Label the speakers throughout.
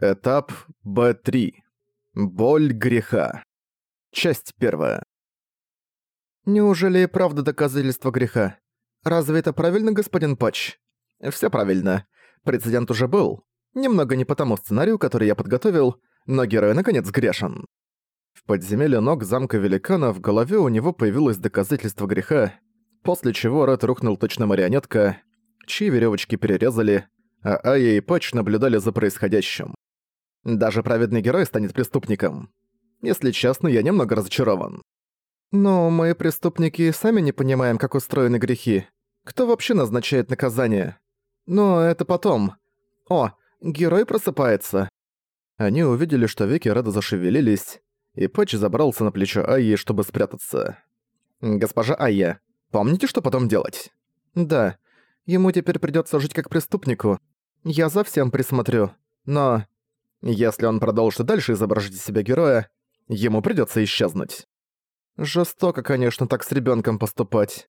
Speaker 1: Этап Б3. Боль греха. Часть первая.
Speaker 2: Неужели и правда доказательство греха? Разве это правильно, господин Патч? Всё правильно. Прецедент уже был. Немного не по тому сценарию, который я подготовил, но герой наконец грешен. В подземелье ног замка великана в голове у него появилось доказательство греха, после чего Ред рухнул точно марионетка, чьи веревочки перерезали, а Ая и Патч наблюдали за происходящим. Даже праведный герой станет преступником. Если честно, я немного разочарован. Но мы, преступники, сами не понимаем, как устроены грехи. Кто вообще назначает наказание? Но это потом. О, герой просыпается. Они увидели, что веки Реда зашевелились, и Патч забрался на плечо Айи, чтобы спрятаться. «Госпожа Айя, помните, что потом делать?» «Да. Ему теперь придётся жить как преступнику. Я за всем присмотрю. Но если он продолжит дальше изображать из себя героя, ему придётся исчезнуть. Жестоко, конечно, так с ребёнком поступать.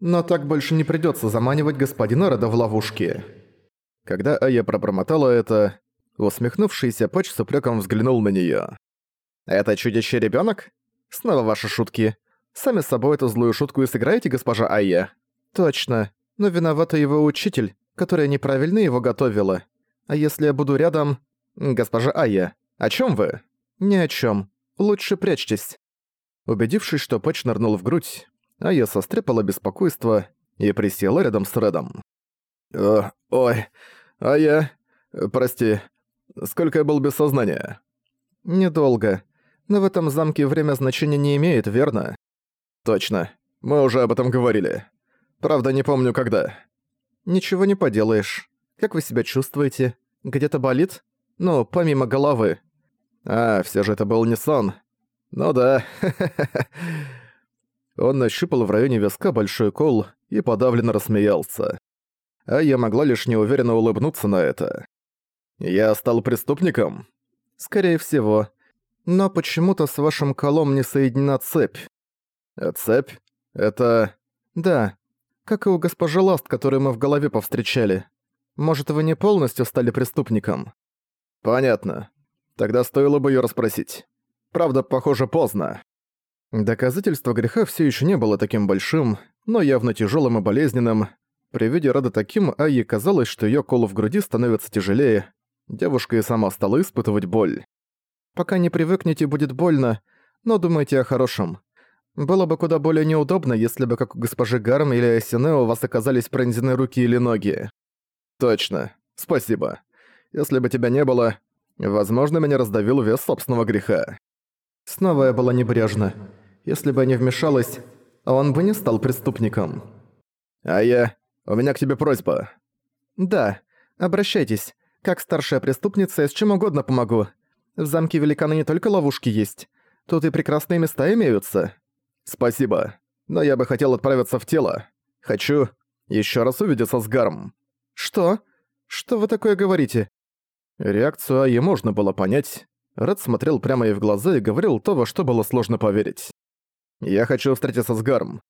Speaker 2: Но так больше не придётся заманивать господина Рода в ловушки. Когда Ая пробормотала это, усмехнувшийся Патч с упрёком взглянул на неё. «Это чудище ребёнок? Снова ваши шутки. Сами с собой эту злую шутку и сыграете, госпожа Айя?» «Точно. Но виновата его учитель, которая неправильно его готовила. А если я буду рядом, «Госпожа Айя, о чем вы?» «Ни о чем. Лучше прячьтесь». Убедившись, что Пэтч нырнул в грудь, Айя состряпала беспокойство и присела рядом с Редом. «О, ой, Айя, прости, сколько я был без сознания?» «Недолго. Но в этом замке время значения не имеет, верно?» «Точно. Мы уже об этом говорили. Правда, не помню, когда». «Ничего не поделаешь. Как вы себя чувствуете? Где-то болит?» Ну, помимо головы. А, все же это был не сон. Ну да. Он нащупал в районе виска большой кол и подавленно рассмеялся. А я могла лишь неуверенно улыбнуться на это. Я стал преступником? Скорее всего. Но почему-то с вашим колом не соединена цепь. Цепь? Это... Да. Как и у госпожи Ласт, которую мы в голове повстречали. Может, вы не полностью стали преступником? «Понятно. Тогда стоило бы её расспросить. Правда, похоже, поздно». Доказательство греха всё ещё не было таким большим, но явно тяжёлым и болезненным. При виде Рада таким, Айе казалось, что её кол в груди становится тяжелее. Девушка и сама стала испытывать боль. «Пока не привыкнете, будет больно, но думайте о хорошем. Было бы куда более неудобно, если бы, как у госпожи Гарм или Асине, у вас оказались пронзены руки или ноги». «Точно. Спасибо. Если бы тебя не было, возможно, меня раздавил вес собственного греха. Снова я была небрежна. Если бы я не вмешалась, он бы не стал преступником. А я... У меня к тебе просьба. Да, обращайтесь. Как старшая преступница, я с чем угодно помогу. В замке великана не только ловушки есть. Тут и прекрасные места имеются. Спасибо. Но я бы хотел отправиться в тело. Хочу еще раз увидеться с Гарм. Что? Что вы такое говорите? Реакцию Аи можно было понять. Ред смотрел прямо ей в глаза и говорил то, во что было сложно поверить. «Я хочу встретиться с Гарм.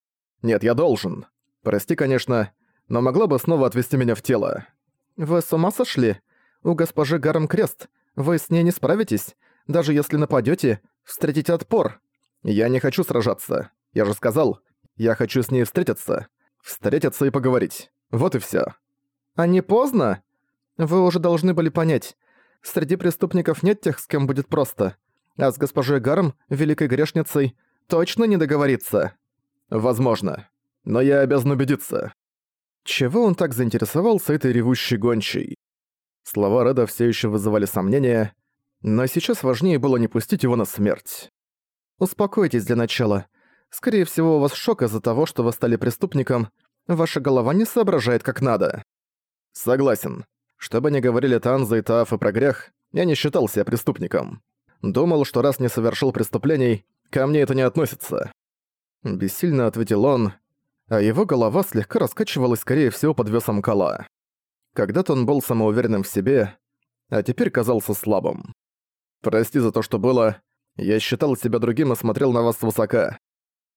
Speaker 2: Нет, я должен. Прости, конечно, но могла бы снова отвезти меня в тело». «Вы с ума сошли? У госпожи Гарм крест. Вы с ней не справитесь. Даже если нападёте, встретите отпор. Я не хочу сражаться. Я же сказал, я хочу с ней встретиться. Встретиться и поговорить. Вот и всё». «А не поздно?» Вы уже должны были понять. Среди преступников нет тех, с кем будет просто. А с госпожой Гарм, великой грешницей, точно не договориться. Возможно. Но я обязан убедиться. Чего он так заинтересовался этой ревущей гончей? Слова Реда все еще вызывали сомнения, но сейчас важнее было не пустить его на смерть. Успокойтесь для начала. Скорее всего, у вас шок из-за того, что вы стали преступником. Ваша голова не соображает как надо. Согласен. Что бы ни говорили Танза и Таафы про грех, я не считал себя преступником. Думал, что раз не совершил преступлений, ко мне это не относится. Бессильно ответил он, а его голова слегка раскачивалась, скорее всего, под весом кола. Когда-то он был самоуверенным в себе, а теперь казался слабым. Прости за то, что было. Я считал себя другим и смотрел на вас свысока.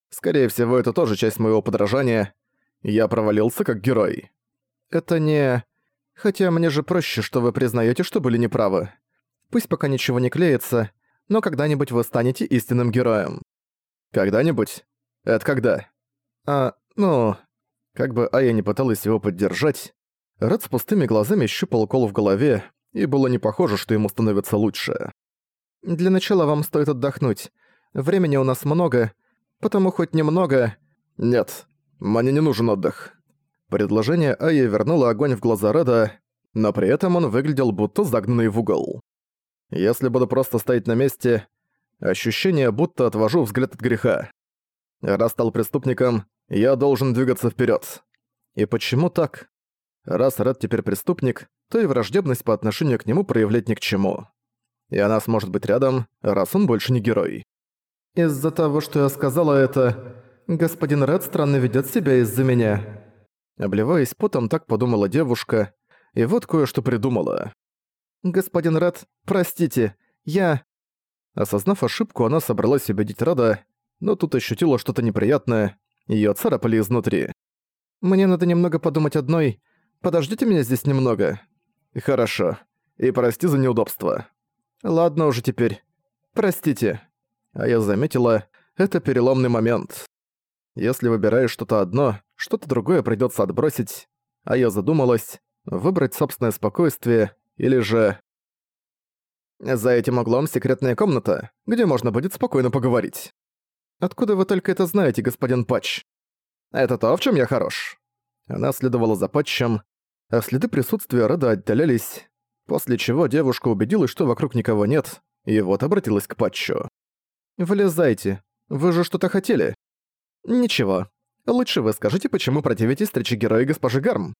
Speaker 2: Скорее всего, это тоже часть моего подражания. Я провалился как герой. Это не... Хотя мне же проще, что вы признаете, что были неправы. Пусть пока ничего не клеится, но когда-нибудь вы станете истинным героем. Когда-нибудь? Это когда? А, ну... Как бы Ая не пыталась его поддержать, Ред с пустыми глазами щупал кол в голове, и было не похоже, что ему становится лучше. «Для начала вам стоит отдохнуть. Времени у нас много, потому хоть немного...» «Нет, мне не нужен отдых». Предложение Аи вернуло огонь в глаза Реда, но при этом он выглядел будто загнанный в угол. Если буду просто стоять на месте, ощущение, будто отвожу взгляд от греха. Раз стал преступником, я должен двигаться вперед. И почему так? Раз Ред теперь преступник, то и враждебность по отношению к нему проявлять ни к чему. И она сможет быть рядом, раз он больше не герой. «Из-за того, что я сказала это, господин Ред странно ведет себя из-за меня». Обливаясь потом, так подумала девушка, и вот кое-что придумала. «Господин Ред, простите, я...» Осознав ошибку, она собралась убедить Рада, но тут ощутила что-то неприятное, её царапали изнутри. «Мне надо немного подумать одной. Подождите меня здесь немного». «Хорошо. И прости за неудобство». «Ладно уже теперь. Простите». А я заметила, это переломный момент. Если выбираешь что-то одно, что-то другое придётся отбросить. А я задумалась, выбрать собственное спокойствие или же... За этим углом секретная комната, где можно будет спокойно поговорить. Откуда вы только это знаете, господин Патч? Это то, в чем я хорош. Она следовала за Патчем, а следы присутствия Реда отдалялись, после чего девушка убедилась, что вокруг никого нет, и вот обратилась к Патчу. «Вылезайте. Вы же что-то хотели?» «Ничего. Лучше вы скажите, почему противитесь встрече героя госпожи Гарм.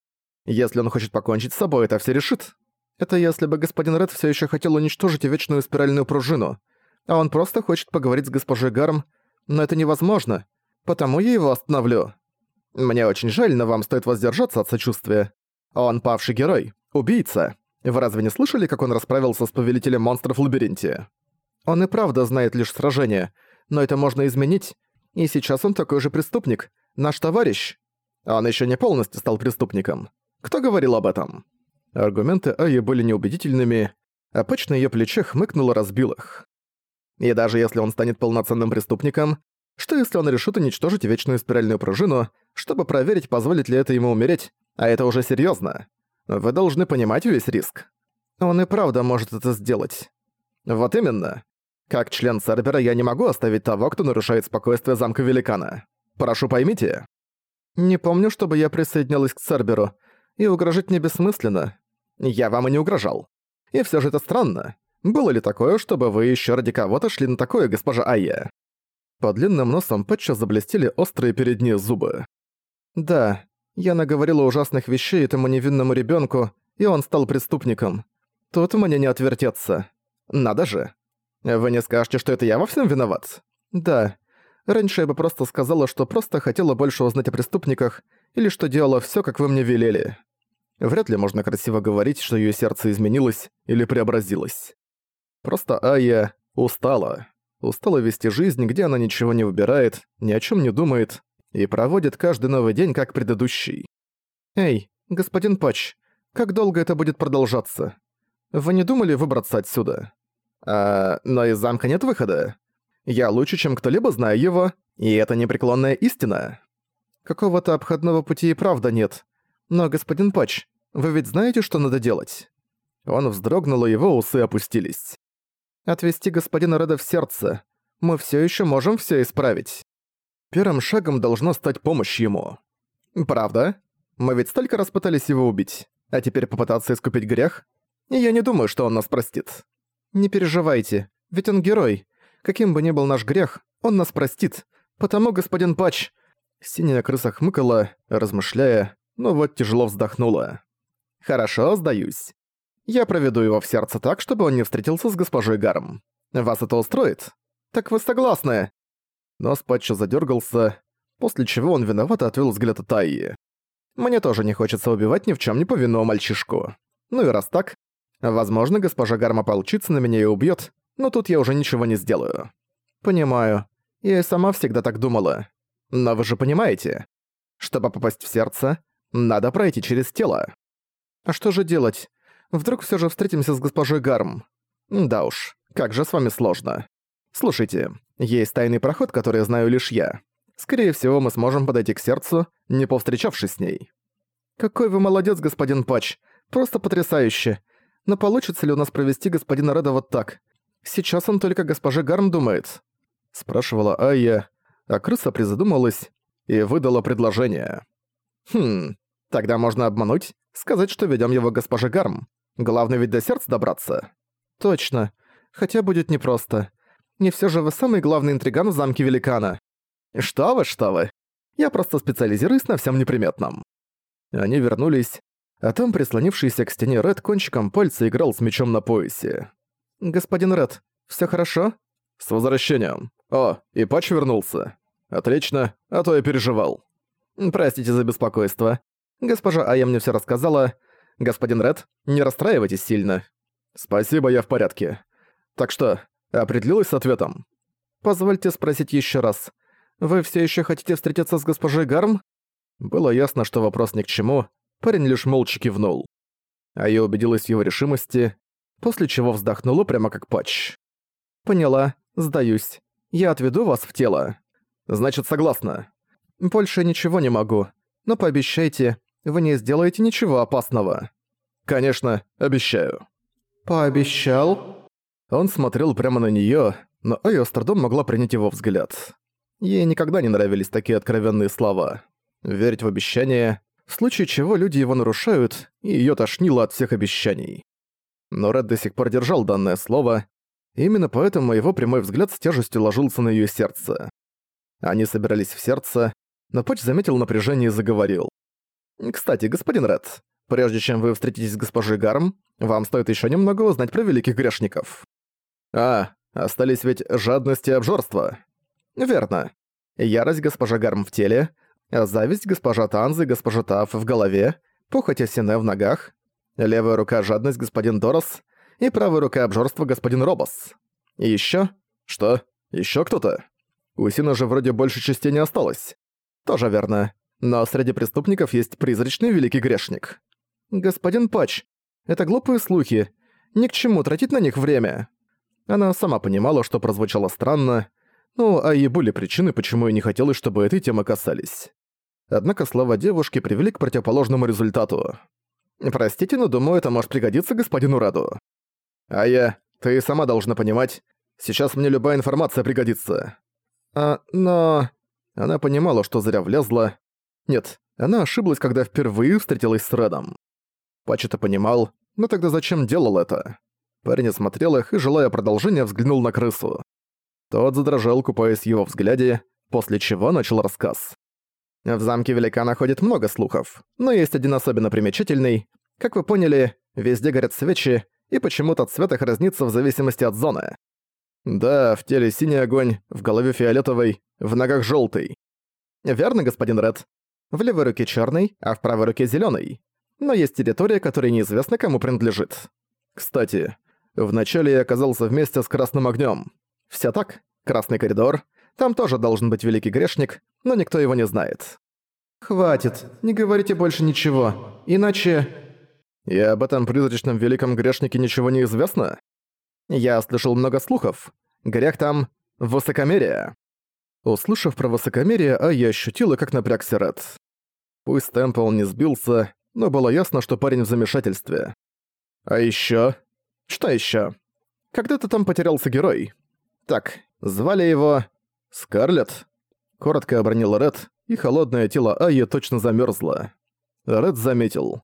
Speaker 2: Если он хочет покончить с собой, это все решит. Это если бы господин Ред все еще хотел уничтожить вечную спиральную пружину, а он просто хочет поговорить с госпожой Гарм но это невозможно, потому я его остановлю. Мне очень жаль, но вам стоит воздержаться от сочувствия. Он павший герой, убийца. Вы разве не слышали, как он расправился с повелителем монстров в лабиринте? Он и правда знает лишь сражение, но это можно изменить, и сейчас он такой же преступник, наш товарищ. Он еще не полностью стал преступником. Кто говорил об этом? Аргументы Аи были неубедительными, а пач на её плече хмыкнул и разбил их. И даже если он станет полноценным преступником, что если он решит уничтожить вечную спиральную пружину, чтобы проверить, позволит ли это ему умереть, а это уже серьезно. Вы должны понимать весь риск. Он и правда может это сделать. Вот именно. Как член Цербера я не могу оставить того, кто нарушает спокойствие замка Великана. Прошу поймите. Не помню, чтобы я присоединялась к Церберу, и угрожать мне бессмысленно. Я вам и не угрожал. И все же это странно. Было ли такое, чтобы вы еще ради кого-то шли на такое, госпожа Айя?» По длинным носом Пэтча заблестели острые передние зубы. «Да, я наговорила ужасных вещей этому невинному ребенку, и он стал преступником. Тут мне не отвертеться. Надо же. Вы не скажете, что это я во всем виноват? Да. Раньше я бы просто сказала, что просто хотела больше узнать о преступниках, или что делала все, как вы мне велели. Вряд ли можно красиво говорить, что ее сердце изменилось или преобразилось. Просто Ая устала. Устала вести жизнь, где она ничего не выбирает, ни о чем не думает и проводит каждый новый день как предыдущий. «Эй, господин Патч, как долго это будет продолжаться? Вы не думали выбраться отсюда? А, но из замка нет выхода. Я лучше, чем кто-либо знаю его, и это непреклонная истина. Какого-то обходного пути и правда нет. Но, господин Патч, вы ведь знаете, что надо делать?» Он вздрогнул, и его усы опустились отвести господина Реда в сердце. Мы все еще можем все исправить. Первым шагом должно стать помощь ему. Правда? Мы ведь столько раз пытались его убить, а теперь попытаться искупить грех? Я не думаю, что он нас простит. Не переживайте, ведь он герой. Каким бы ни был наш грех, он нас простит. Потому, господин Пач... Синяя крыса хмыкала, размышляя, но вот тяжело вздохнула. «Хорошо, сдаюсь. Я проведу его в сердце так, чтобы он не встретился с госпожой Гарм. Вас это устроит? Так вы согласны?» Но Спатчо задергался, после чего он виновато отвел взгляд от Айи. «Мне тоже не хочется убивать ни в чем не повинного мальчишку. Ну и раз так, возможно, госпожа Гарма получится на меня и убьет, но тут я уже ничего не сделаю». «Понимаю. Я и сама всегда так думала. Но вы же понимаете, чтобы попасть в сердце, надо пройти через тело. А что же делать? Вдруг все же встретимся с госпожой Гарм.
Speaker 1: Да уж, как же с вами сложно. Слушайте, есть тайный проход, который знаю лишь я. Скорее всего, мы сможем подойти к сердцу, не повстречавшись с ней. Какой вы молодец, господин Патч. Просто потрясающе. Но получится ли у нас провести господина Реда вот так? Сейчас он только госпоже Гарм думает. Спрашивала Айя, а крыса призадумалась и выдала предложение. Хм, тогда можно обмануть, сказать, что ведём его госпоже Гарм. Главное ведь до сердца добраться. Точно. Хотя будет непросто. Не всё же вы самый главный интриган в замке Великана. Что вы, что вы. Я просто специализируюсь на всем неприметном. Они вернулись, а там прислонившийся к стене Ред кончиком пальца играл с мечом на поясе. «Господин Ред, всё хорошо?» «С возвращением. О, и Патч вернулся. Отлично, а то я переживал. Простите за беспокойство. Госпожа Ая мне всё рассказала. Господин Ред, не расстраивайтесь сильно. Спасибо, я в порядке. Так что, определилась с ответом? Позвольте спросить ещё раз. Вы всё ещё хотите встретиться с госпожой Гарм? Было ясно, что вопрос ни к чему. Парень лишь молча кивнул. А я убедилась в его решимости, после чего вздохнула прямо как патч. «Поняла. Сдаюсь. Я отведу вас в тело». «Значит, согласна». «Больше ничего не могу. Но пообещайте, вы не сделаете ничего опасного». «Конечно, обещаю». «Пообещал?» Он смотрел прямо на неё, но Айо с трудом могла принять его взгляд. Ей никогда не нравились такие откровенные слова. Верить в обещания, в случае чего люди его нарушают, и её тошнило от всех обещаний. Но Ред до сих пор держал данное слово, именно поэтому его прямой взгляд с тяжестью ложился на её сердце. Они собирались в сердце, но Патч заметил напряжение и заговорил. «Кстати, господин Ред, прежде чем вы встретитесь с госпожей Гарм, вам стоит ещё немного узнать про великих грешников». «А, остались ведь жадность и обжорство». «Верно. Ярость госпожа Гарм в теле, зависть госпожа Танзы госпожа Таф в голове, похоть Асине в ногах, левая рука жадность господин Дорос и правая рука обжорство господин Робос. И ещё? Что? Ещё кто-то? У Сина же вроде больше частей не осталось. Тоже верно. Но среди преступников есть призрачный великий грешник. Господин Пач, это глупые слухи. Ни к чему тратить на них время. Она сама понимала, что прозвучало странно, ну, а и были причины, почему я не хотелось, чтобы этой темы касались. Однако слова девушки привели к противоположному результату. «Простите, но думаю, это может пригодиться господину Раду». «А я... Ты сама должна понимать, сейчас мне любая информация пригодится». «А, но...» Она понимала, что зря влезла. Нет, она ошиблась, когда впервые встретилась с Редом. Патч это понимал, но тогда зачем делал это? Парень осмотрел их и, желая продолжения, взглянул на крысу. Тот задрожал, купаясь в его взгляде, после чего начал рассказ. В замке Великана ходит много слухов, но есть один особенно примечательный. Как вы поняли, везде горят свечи, и почему-то цвет их разнится в зависимости от зоны. Да, в теле синий огонь, в голове фиолетовый, в ногах желтый. Верно, господин Ред. В левой руке черный, а в правой руке зеленый. Но есть территория, которая неизвестно кому принадлежит. Кстати, вначале я оказался вместе с красным огнем. Все так, красный коридор. Там тоже должен быть великий грешник, но никто его не знает. «Хватит, не говорите больше ничего, иначе...» «И об этом призрачном великом грешнике ничего не известно?» «Я слышал много слухов. Грех там... высокомерие». Услышав про высокомерие, а я ощутила, как напрягся Ред. Пусть Темпл не сбился, но было ясно, что парень в замешательстве. А ещё? Что ещё? Когда-то там потерялся герой. Так, звали его... Скарлетт? Коротко обронил Ред, и холодное тело Айи точно замерзло. Ред заметил.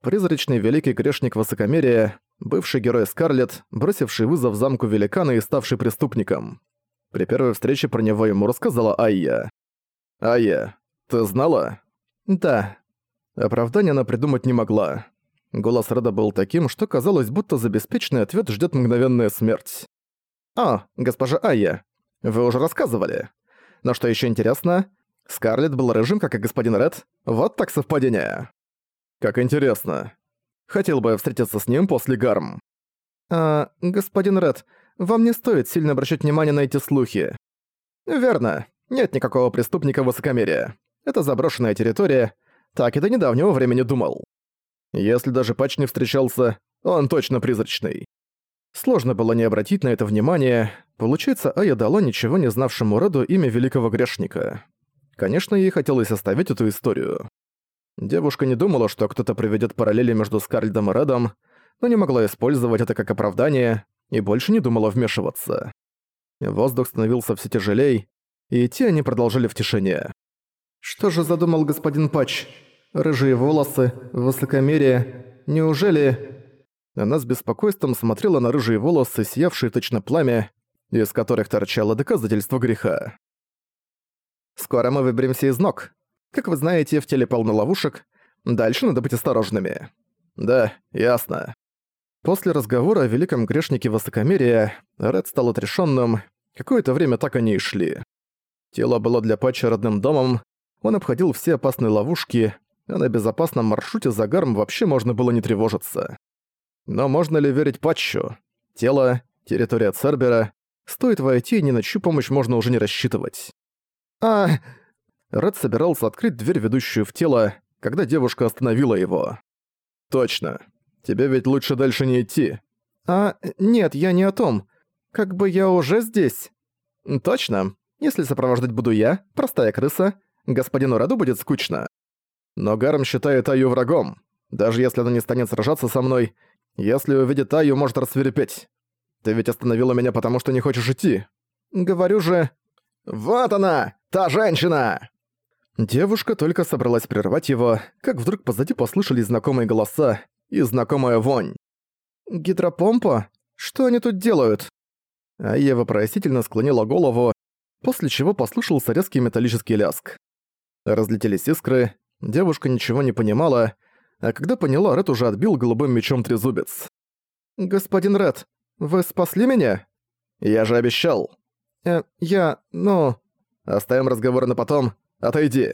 Speaker 1: Призрачный великий грешник высокомерия, бывший герой Скарлетт, бросивший вызов замку великана и ставший преступником. При первой встрече про него ему рассказала Айя. «Айя, ты знала?» «Да». Оправдания она придумать не могла. Голос Реда был таким, что казалось, будто за беспечный ответ ждет мгновенная смерть. «А, госпожа Айя, вы уже рассказывали. Но что еще интересно, Скарлетт был рыжим, как и господин Ред. Вот так совпадение». «Как интересно. Хотел бы встретиться с ним после гарм». «А, господин Ред, вам не стоит сильно обращать внимание на эти слухи». «Верно. Нет никакого преступника высокомерия. Это заброшенная территория. Так и до недавнего времени думал. Если даже Патч не встречался, он точно призрачный. Сложно было не обратить на это внимание. Получается, Ая дала ничего не знавшему Реду имя великого грешника. Конечно, ей хотелось оставить эту историю. Девушка не думала, что кто-то проведет параллели между Скарльдом и Редом, но не могла использовать это как оправдание и больше не думала вмешиваться. Воздух становился все тяжелей, и идти они продолжили в тишине. «Что же задумал господин Патч? Рыжие волосы, высокомерие. Неужели...» Она с беспокойством смотрела на рыжие волосы, сиявшие точно пламя, из которых торчало доказательство греха. «Скоро мы выберемся из ног. Как вы знаете, в теле полно ловушек. Дальше надо быть осторожными». «Да, ясно». После разговора о великом грешнике высокомерия Ред стал отрешенным. Какое-то время так они и шли. Тело было для Патча родным домом, он обходил все опасные ловушки, а на безопасном маршруте за гарм вообще можно было не тревожиться. Но можно ли верить Патчу? Тело, территория Цербера. Стоит войти, ни на чью помощь можно уже не рассчитывать. А... Ред собирался открыть дверь, ведущую в тело, когда девушка остановила его. «Точно. Тебе ведь лучше дальше не идти». «А, нет, я не о том. Как бы я уже здесь». «Точно. Если сопровождать буду я, простая крыса, господину Раду будет скучно. Но Гарм считает Аю врагом. Даже если она не станет сражаться со мной, если увидит Аю, может рассверепеть. Ты ведь остановила меня, потому что не хочешь идти. Говорю же... Вот она! Та женщина! Девушка только собралась прервать его, как вдруг позади послышались знакомые голоса и знакомая вонь. «Гидропомпа? Что они тут делают?» А я вопросительно склонила голову, после чего послышался резкий металлический ляск. Разлетелись искры, девушка ничего не понимала, а когда поняла, Ред уже отбил голубым мечом трезубец. «Господин Ред, вы спасли меня?» «Я же обещал». «Э, я... ну...» «Оставим разговор на потом. Отойди».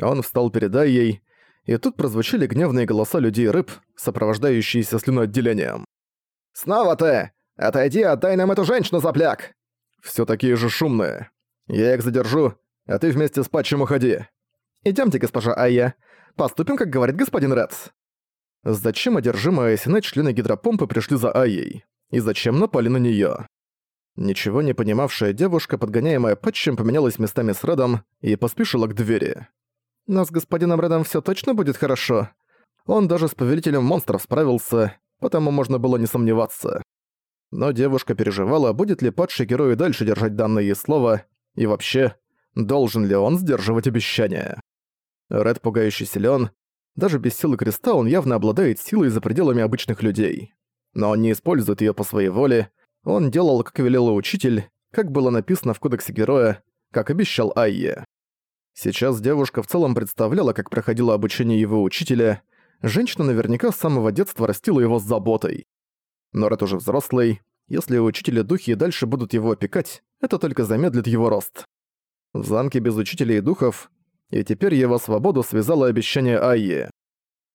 Speaker 1: Он встал перед ей, и тут прозвучали гневные голоса людей рыб, сопровождающиеся слюноотделением. «Снова ты! Отойди, отдай нам эту женщину, запляк!» Все такие же шумные. Я их задержу, а ты вместе с Патчем уходи. Идемте, госпожа Айя. Поступим, как говорит господин Редс. Зачем одержимые Синет члены гидропомпы пришли за Айей? И зачем напали на неё? Ничего не понимавшая девушка, подгоняемая Патчем, поменялась местами с Редом и поспешила к двери. «Но с господином Редом всё точно будет хорошо?» Он даже с повелителем монстров справился, потому можно было не сомневаться. Но девушка переживала, будет ли падший герой дальше держать данное ей слово, и вообще, должен ли он сдерживать обещания. Ред пугающе силен. Даже без силы креста он явно обладает силой за пределами обычных людей. Но он не использует ее по своей воле. Он делал, как велел учитель, как было написано в кодексе героя, как обещал Айе. Сейчас девушка в целом представляла, как проходило обучение его учителя. Женщина наверняка с самого детства растила его с заботой. Но Ред уже взрослый. Если учителя духи и дальше будут его опекать, это только замедлит его рост. В замке без учителей и духов и теперь его свободу связало обещание Айи.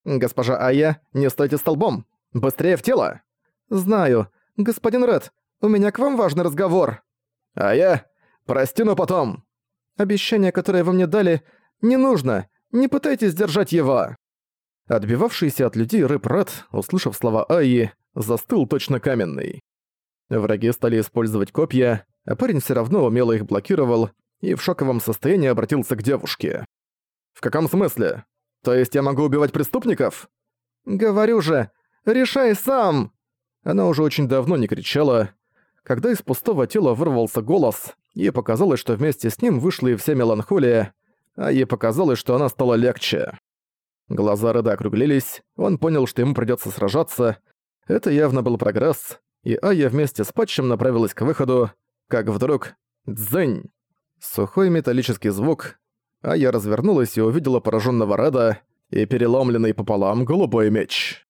Speaker 1: «Госпожа Айя, не стойте столбом! Быстрее в тело!» «Знаю. Господин Ред, у меня к вам важный разговор!» «Айя, прости, но потом!» «Обещание, которое вы мне дали, не нужно! Не пытайтесь держать его!» Отбивавшийся от людей рыб Ред, услышав слова Айи, застыл точно каменный. Враги стали использовать копья, а парень все равно умело их блокировал, и в шоковом состоянии обратился к девушке. «В каком смысле? То есть я могу убивать преступников?» «Говорю же, решай сам!» Она уже очень давно не кричала. Когда из пустого тела вырвался голос, ей показалось, что вместе с ним вышла и вся меланхолия, а ей показалось, что она стала легче. Глаза Реда округлились, он понял, что ему придётся сражаться. Это явно был прогресс, и Ая вместе с Патчем направилась к выходу, как вдруг... Дзынь! Сухой металлический звук, а я развернулась и увидела пораженного Реда и переломленный пополам голубой меч.